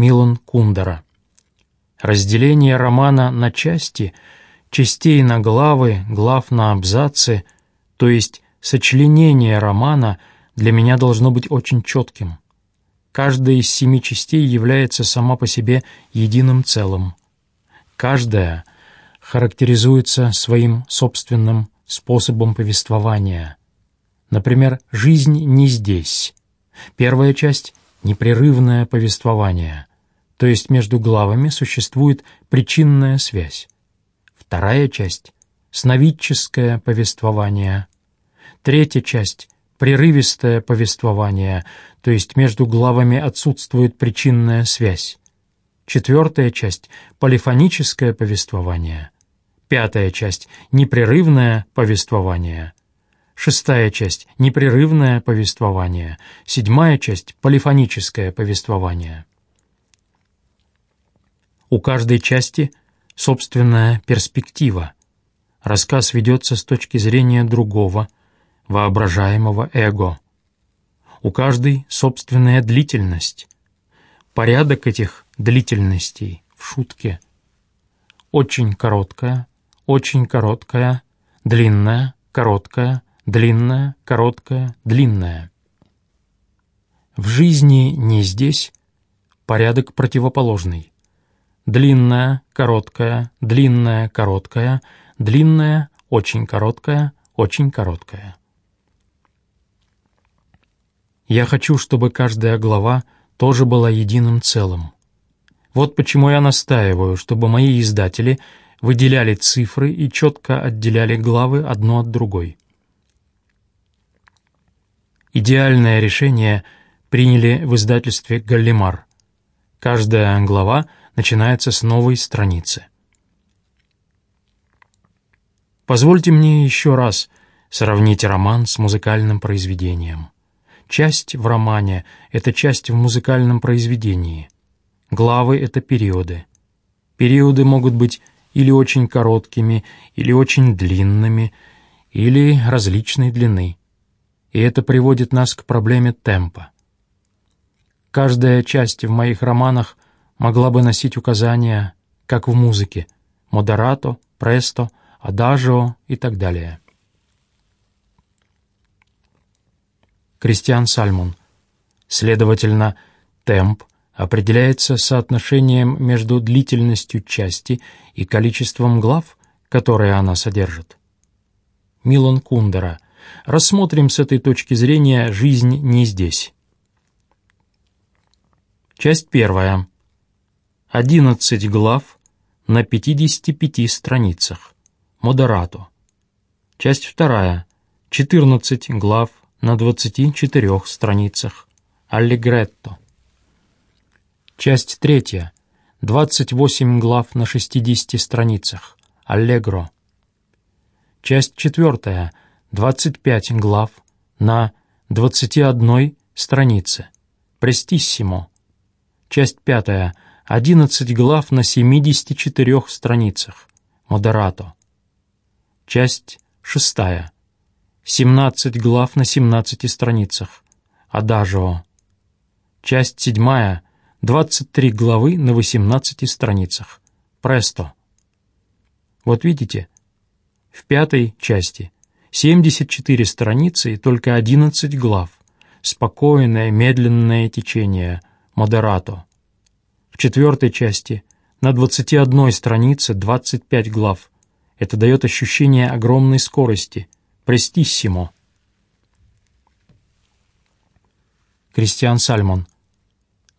Милан Кундера. Разделение романа на части, частей на главы, глав на абзацы, то есть сочленение романа для меня должно быть очень четким. Каждая из семи частей является сама по себе единым целым. Каждая характеризуется своим собственным способом повествования. Например, «Жизнь не здесь». Первая часть — непрерывное повествование, то есть между главами существует причинная связь. Вторая часть — сновидческое повествование. Третья часть — прерывистое повествование, то есть между главами отсутствует причинная связь. Четвертая часть — полифоническое повествование. Пятая часть — непрерывное повествование. Шестая часть — непрерывное повествование. Седьмая часть — полифоническое повествование. У каждой части собственная перспектива. Рассказ ведется с точки зрения другого, воображаемого эго. У каждой собственная длительность. Порядок этих длительностей в шутке. Очень короткая, очень короткая, длинная, короткая, длинная, короткая, длинная. В жизни не здесь порядок противоположный. Длинная, короткая, длинная, короткая, длинная, очень короткая, очень короткая. Я хочу, чтобы каждая глава тоже была единым целым. Вот почему я настаиваю, чтобы мои издатели выделяли цифры и четко отделяли главы одно от другой. Идеальное решение приняли в издательстве «Галлимар». Каждая глава начинается с новой страницы. Позвольте мне еще раз сравнить роман с музыкальным произведением. Часть в романе — это часть в музыкальном произведении. Главы — это периоды. Периоды могут быть или очень короткими, или очень длинными, или различной длины. И это приводит нас к проблеме темпа. Каждая часть в моих романах могла бы носить указания, как в музыке, модерато, престо, адажио и так далее. Кристиан Сальмон. Следовательно, темп определяется соотношением между длительностью части и количеством глав, которые она содержит. Милан Кундера. Рассмотрим с этой точки зрения «Жизнь не здесь». Часть первая. 11 глав на 55 страницах. Модерато. Часть вторая. 14 глав на 24 страницах. Аллегретто. Часть третья. 28 глав на 60 страницах. Аллегро. Часть четвертая. 25 глав на 21 странице. Престиссимо. Часть пятая. 11 глав на 74 страницах. Модерато. Часть шестая. 17 глав на 17 страницах. Адажио. Часть седьмая. 23 главы на 18 страницах. Престо. Вот видите, в пятой части 74 страницы и только 11 глав. Спокойное, медленное течение. Модерато. Четвертой части на 21 странице 25 глав. Это дает ощущение огромной скорости – Престиссимо. Кристиан Сальмон.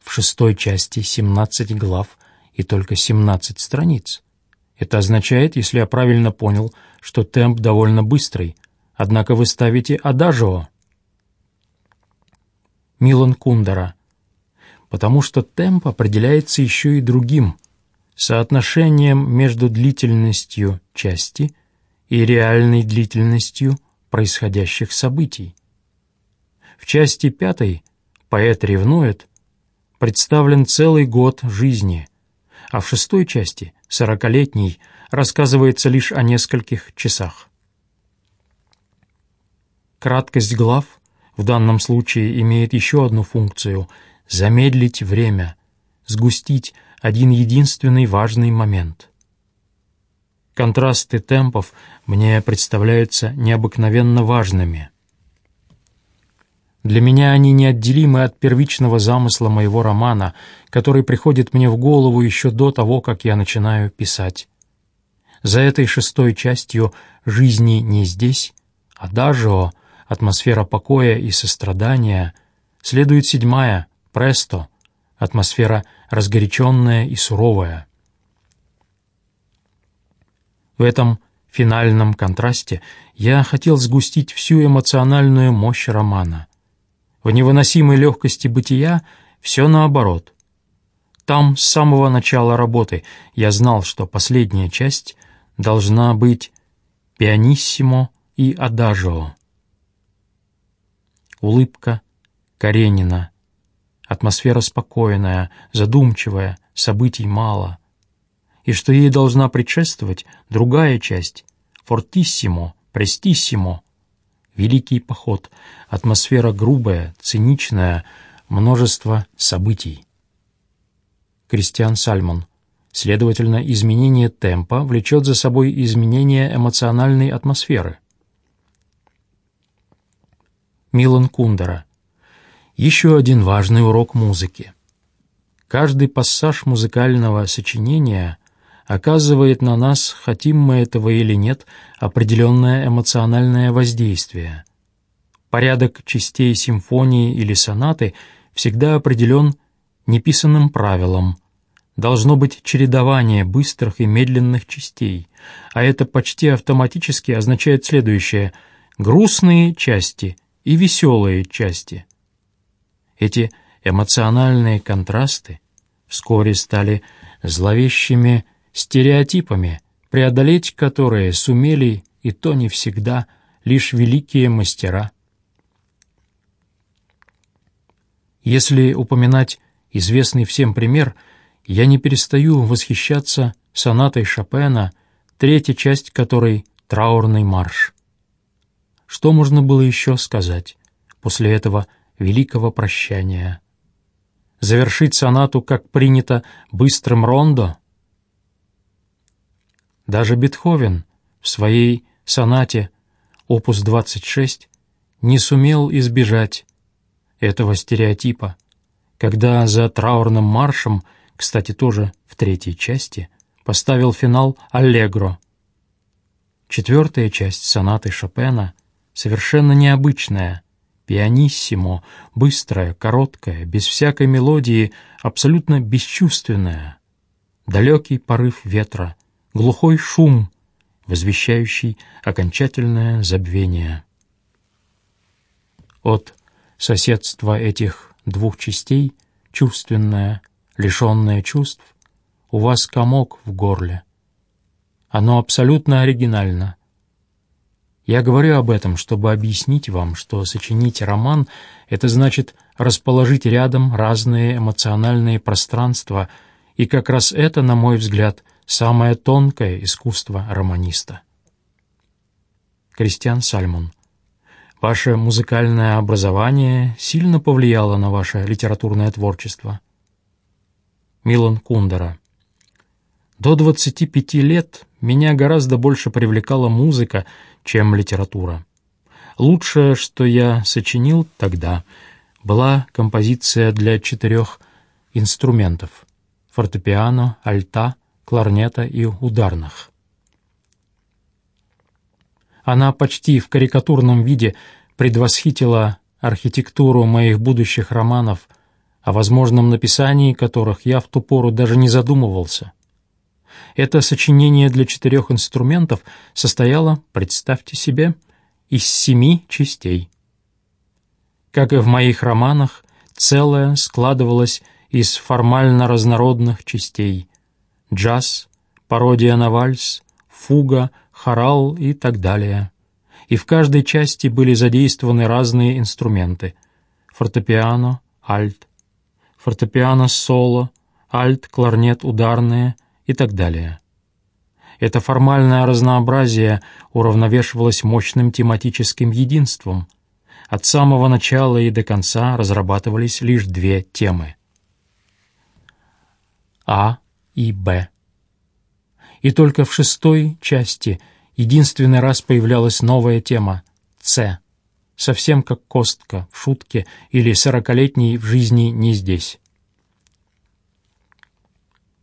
В шестой части 17 глав и только 17 страниц. Это означает, если я правильно понял, что темп довольно быстрый, однако вы ставите адажио. Милан Кундера. Потому что темп определяется еще и другим, соотношением между длительностью части и реальной длительностью происходящих событий. В части пятой «Поэт ревнует» представлен целый год жизни, а в шестой части, сорокалетней, рассказывается лишь о нескольких часах. Краткость глав в данном случае имеет еще одну функцию — замедлить время, сгустить один единственный важный момент. Контрасты темпов мне представляются необыкновенно важными. Для меня они неотделимы от первичного замысла моего романа, который приходит мне в голову еще до того, как я начинаю писать. За этой шестой частью «Жизни не здесь», а «Адажио», атмосфера покоя и сострадания, следует седьмая «Престо», атмосфера разгоряченная и суровая. В этом финальном контрасте я хотел сгустить всю эмоциональную мощь романа. В невыносимой легкости бытия все наоборот. Там, с самого начала работы, я знал, что последняя часть должна быть пианиссимо и адажио. Улыбка Каренина. Атмосфера спокойная, задумчивая, событий мало. И что ей должна предшествовать другая часть — фортиссимо, престиссимо — Великий поход, атмосфера грубая, циничная, множество событий. Кристиан Сальмон. Следовательно, изменение темпа влечет за собой изменение эмоциональной атмосферы. Милан Кундера. Еще один важный урок музыки. Каждый пассаж музыкального сочинения оказывает на нас, хотим мы этого или нет, определенное эмоциональное воздействие. Порядок частей симфонии или сонаты всегда определен неписанным правилом. Должно быть чередование быстрых и медленных частей, а это почти автоматически означает следующее – грустные части и веселые части. Эти эмоциональные контрасты вскоре стали зловещими стереотипами, преодолеть которые сумели, и то не всегда, лишь великие мастера. Если упоминать известный всем пример, я не перестаю восхищаться сонатой Шопена, третья часть которой — траурный марш. Что можно было еще сказать после этого великого прощания? Завершить сонату, как принято, быстрым рондо — даже Бетховен в своей сонате опус 26 не сумел избежать этого стереотипа, когда за траурным маршем, кстати, тоже в третьей части, поставил финал «Аллегро». Четвертая часть сонаты Шопена совершенно необычная, пианиссимо, быстрая, короткая, без всякой мелодии, абсолютно бесчувственная. Далекий порыв ветра, глухой шум, возвещающий окончательное забвение. От соседства этих двух частей, чувственное, лишенное чувств, у вас комок в горле. Оно абсолютно оригинально. Я говорю об этом, чтобы объяснить вам, что сочинить роман — это значит расположить рядом разные эмоциональные пространства, и как раз это, на мой взгляд, самое тонкое искусство романиста. Кристиан Сальмон. Ваше музыкальное образование сильно повлияло на ваше литературное творчество. Милан Кундера. До 25 лет меня гораздо больше привлекала музыка, чем литература. Лучшее, что я сочинил тогда, была композиция для четырех инструментов — фортепиано, альта, кларнета и ударных. Она почти в карикатурном виде предвосхитила архитектуру моих будущих романов, о возможном написании которых я в ту пору даже не задумывался. Это сочинение для четырех инструментов состояло, представьте себе, из семи частей. Как и в моих романах, целое складывалось из формально разнородных частей, джаз, пародия на вальс, фуга, хорал и так далее. И в каждой части были задействованы разные инструменты — фортепиано, альт, фортепиано-соло, альт, кларнет, ударные и так далее. Это формальное разнообразие уравновешивалось мощным тематическим единством. От самого начала и до конца разрабатывались лишь две темы — А и Б. И только в шестой части единственный раз появлялась новая тема С, совсем как Костка в шутке или сорокалетний в жизни не здесь.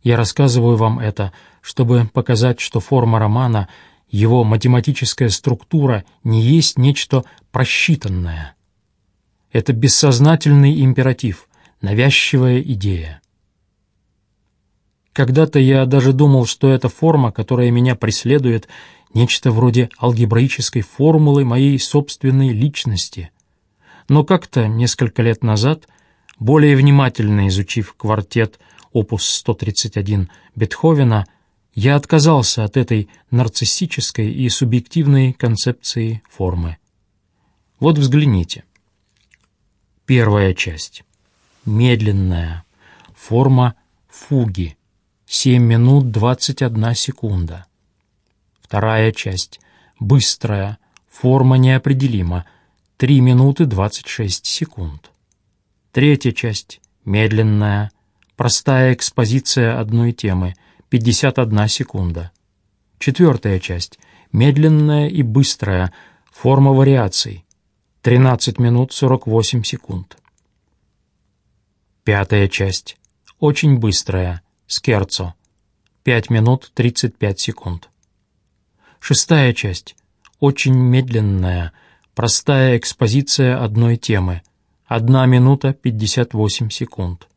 Я рассказываю вам это, чтобы показать, что форма романа, его математическая структура не есть нечто просчитанное. Это бессознательный императив, навязчивая идея. Когда-то я даже думал, что эта форма, которая меня преследует, нечто вроде алгебраической формулы моей собственной личности. Но как-то несколько лет назад, более внимательно изучив квартет опус 131 Бетховена, я отказался от этой нарциссической и субъективной концепции формы. Вот взгляните. Первая часть. Медленная. Форма фуги. 7 минут 21 секунда. Вторая часть. Быстрая. Форма неопределима. 3 минуты 26 секунд. Третья часть. Медленная. Простая экспозиция одной темы. 51 секунда. Четвертая часть. Медленная и быстрая. Форма вариаций. 13 минут 48 секунд. Пятая часть. Очень быстрая. Скерцо. 5 минут 35 секунд. Шестая часть. Очень медленная, простая экспозиция одной темы. 1 минута 58 секунд.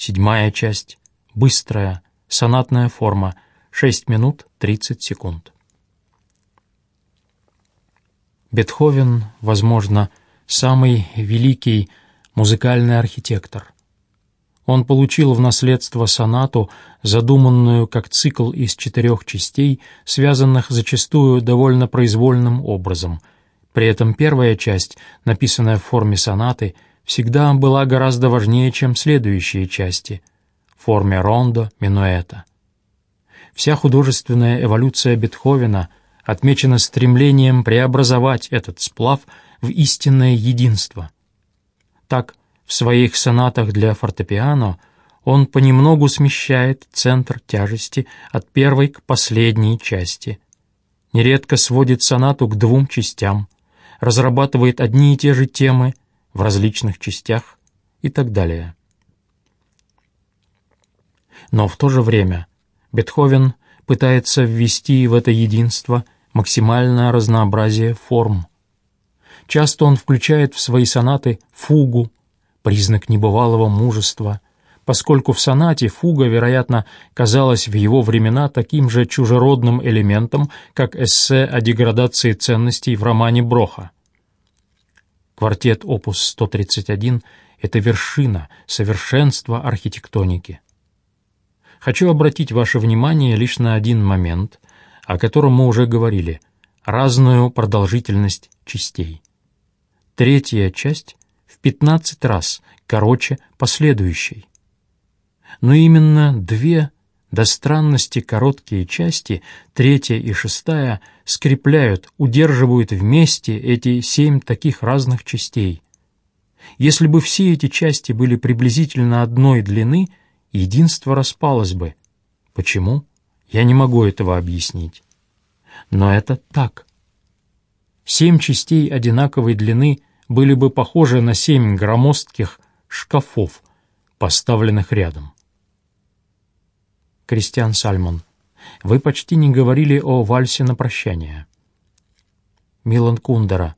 Седьмая часть. Быстрая, сонатная форма. 6 минут 30 секунд. Бетховен, возможно, самый великий музыкальный архитектор. Он получил в наследство сонату, задуманную как цикл из четырех частей, связанных зачастую довольно произвольным образом. При этом первая часть, написанная в форме сонаты, всегда была гораздо важнее, чем следующие части в форме рондо, минуэта. Вся художественная эволюция Бетховена отмечена стремлением преобразовать этот сплав в истинное единство. Так, в своих сонатах для фортепиано он понемногу смещает центр тяжести от первой к последней части. Нередко сводит сонату к двум частям, разрабатывает одни и те же темы в различных частях и так далее. Но в то же время Бетховен пытается ввести в это единство максимальное разнообразие форм. Часто он включает в свои сонаты фугу, признак небывалого мужества, поскольку в сонате фуга, вероятно, казалась в его времена таким же чужеродным элементом, как эссе о деградации ценностей в романе Броха. Квартет опус 131 — это вершина, совершенства архитектоники. Хочу обратить ваше внимание лишь на один момент, о котором мы уже говорили — разную продолжительность частей. Третья часть 15 раз короче последующей. Но именно две до странности короткие части, третья и шестая, скрепляют, удерживают вместе эти семь таких разных частей. Если бы все эти части были приблизительно одной длины, единство распалось бы. Почему? Я не могу этого объяснить. Но это так. Семь частей одинаковой длины были бы похожи на семь громоздких шкафов, поставленных рядом. Кристиан Сальмон, вы почти не говорили о вальсе на прощание. Милан Кундера,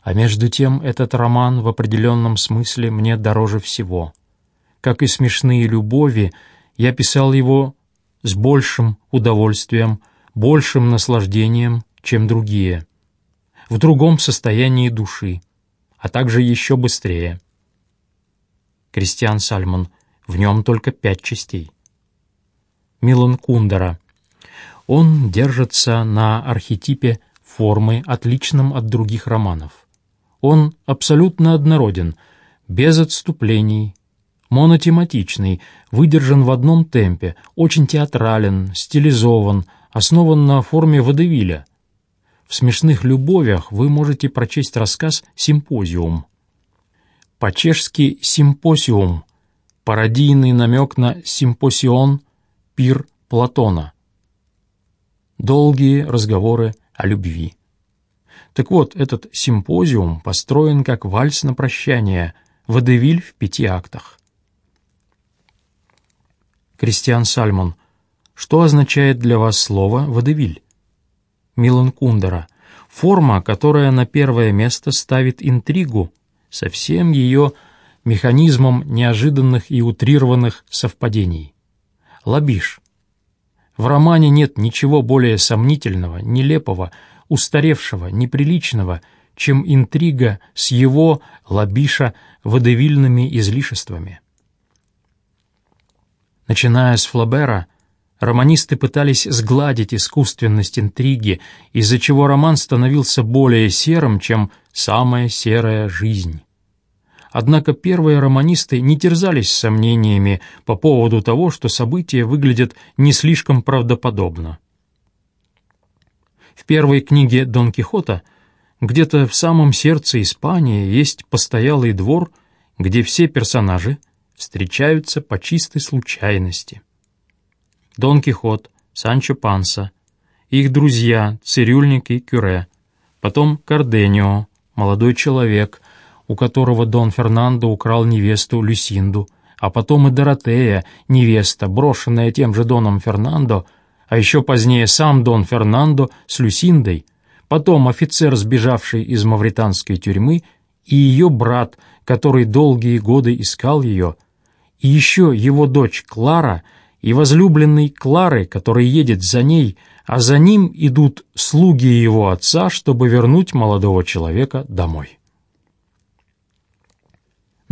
а между тем этот роман в определенном смысле мне дороже всего. Как и смешные любови, я писал его с большим удовольствием, большим наслаждением, чем другие, в другом состоянии души а также еще быстрее. Кристиан Сальмон. В нем только пять частей. Милан Кундера. Он держится на архетипе формы, отличном от других романов. Он абсолютно однороден, без отступлений, монотематичный, выдержан в одном темпе, очень театрален, стилизован, основан на форме водевиля, в «Смешных любовях» вы можете прочесть рассказ «Симпозиум». По-чешски «симпосиум» пародийный намек на симпосион, пир Платона. Долгие разговоры о любви. Так вот, этот симпозиум построен как вальс на прощание, водевиль в пяти актах. Кристиан Сальмон. Что означает для вас слово «водевиль»? Милан Кундера. Форма, которая на первое место ставит интригу, со всем ее механизмом неожиданных и утрированных совпадений. Лабиш. В романе нет ничего более сомнительного, нелепого, устаревшего, неприличного, чем интрига с его, Лабиша, водевильными излишествами. Начиная с Флабера, романисты пытались сгладить искусственность интриги, из-за чего роман становился более серым, чем самая серая жизнь. Однако первые романисты не терзались сомнениями по поводу того, что события выглядят не слишком правдоподобно. В первой книге Дон Кихота где-то в самом сердце Испании есть постоялый двор, где все персонажи встречаются по чистой случайности. Дон Кихот, Санчо Панса, их друзья, цирюльник и кюре, потом Карденио, молодой человек, у которого Дон Фернандо украл невесту Люсинду, а потом и Доротея, невеста, брошенная тем же Доном Фернандо, а еще позднее сам Дон Фернандо с Люсиндой, потом офицер, сбежавший из мавританской тюрьмы, и ее брат, который долгие годы искал ее, и еще его дочь Клара и возлюбленный Клары, который едет за ней, а за ним идут слуги его отца, чтобы вернуть молодого человека домой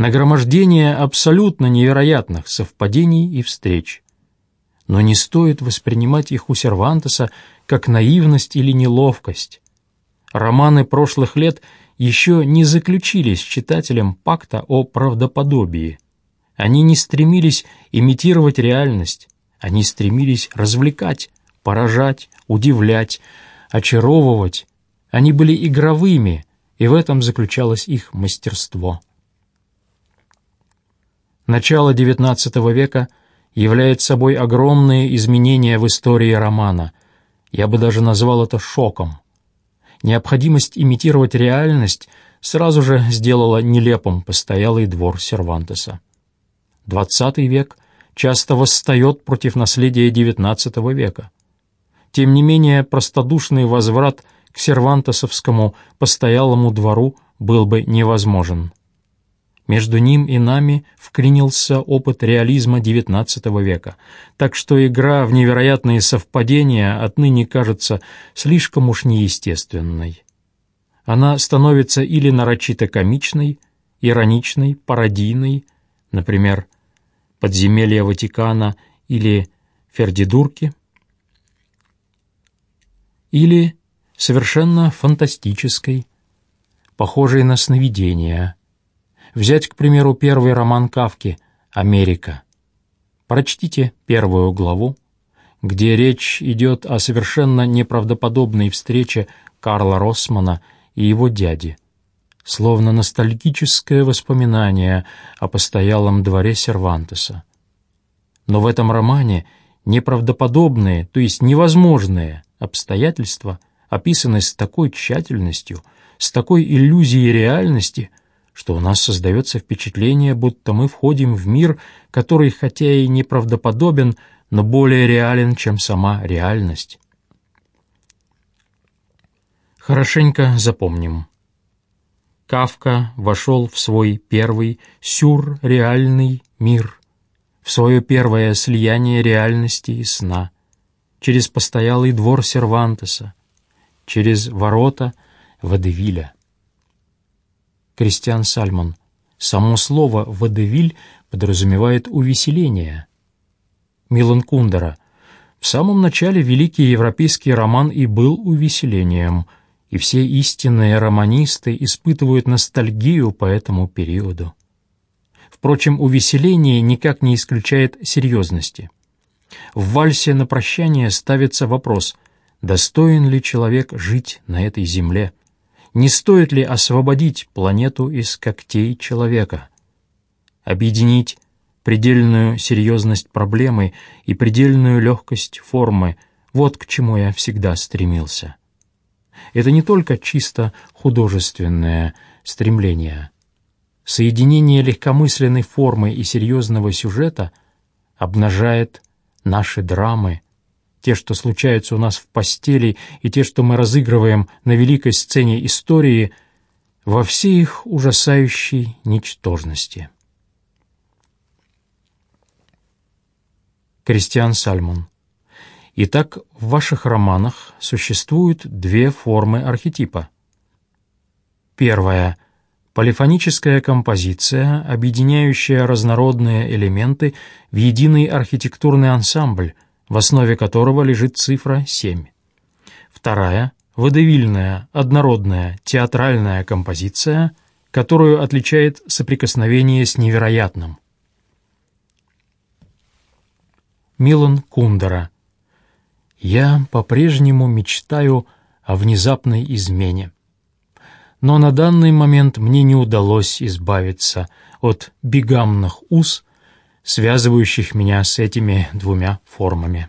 нагромождение абсолютно невероятных совпадений и встреч. Но не стоит воспринимать их у Сервантеса как наивность или неловкость. Романы прошлых лет еще не заключили с читателем пакта о правдоподобии. Они не стремились имитировать реальность, они стремились развлекать, поражать, удивлять, очаровывать. Они были игровыми, и в этом заключалось их мастерство. Начало XIX века является собой огромные изменения в истории романа. Я бы даже назвал это шоком. Необходимость имитировать реальность сразу же сделала нелепым постоялый двор Сервантеса. XX век часто восстает против наследия XIX века. Тем не менее, простодушный возврат к сервантесовскому постоялому двору был бы невозможен. Между ним и нами вклинился опыт реализма XIX века, так что игра в невероятные совпадения отныне кажется слишком уж неестественной. Она становится или нарочито комичной, ироничной, пародийной, например, «Подземелье Ватикана» или «Фердидурки», или совершенно фантастической, похожей на сновидения – Взять, к примеру, первый роман Кавки «Америка». Прочтите первую главу, где речь идет о совершенно неправдоподобной встрече Карла Россмана и его дяди, словно ностальгическое воспоминание о постоялом дворе Сервантеса. Но в этом романе неправдоподобные, то есть невозможные обстоятельства описаны с такой тщательностью, с такой иллюзией реальности, что у нас создается впечатление, будто мы входим в мир, который хотя и неправдоподобен, но более реален, чем сама реальность. Хорошенько запомним. Кавка вошел в свой первый сюрреальный мир, в свое первое слияние реальности и сна, через постоялый двор Сервантеса, через ворота Водевиля. Кристиан Сальмон. Само слово «водевиль» подразумевает увеселение. Милан Кундера. В самом начале великий европейский роман и был увеселением, и все истинные романисты испытывают ностальгию по этому периоду. Впрочем, увеселение никак не исключает серьезности. В вальсе на прощание ставится вопрос, достоин ли человек жить на этой земле – не стоит ли освободить планету из когтей человека, объединить предельную серьезность проблемы и предельную легкость формы — вот к чему я всегда стремился. Это не только чисто художественное стремление. Соединение легкомысленной формы и серьезного сюжета обнажает наши драмы, те, что случаются у нас в постели, и те, что мы разыгрываем на великой сцене истории, во всей их ужасающей ничтожности. Кристиан Сальмон Итак, в ваших романах существуют две формы архетипа. Первая — полифоническая композиция, объединяющая разнородные элементы в единый архитектурный ансамбль, в основе которого лежит цифра 7. Вторая — водевильная, однородная, театральная композиция, которую отличает соприкосновение с невероятным. Милан Кундера я по-прежнему мечтаю о внезапной измене. Но на данный момент мне не удалось избавиться от бигамных уз, связывающих меня с этими двумя формами.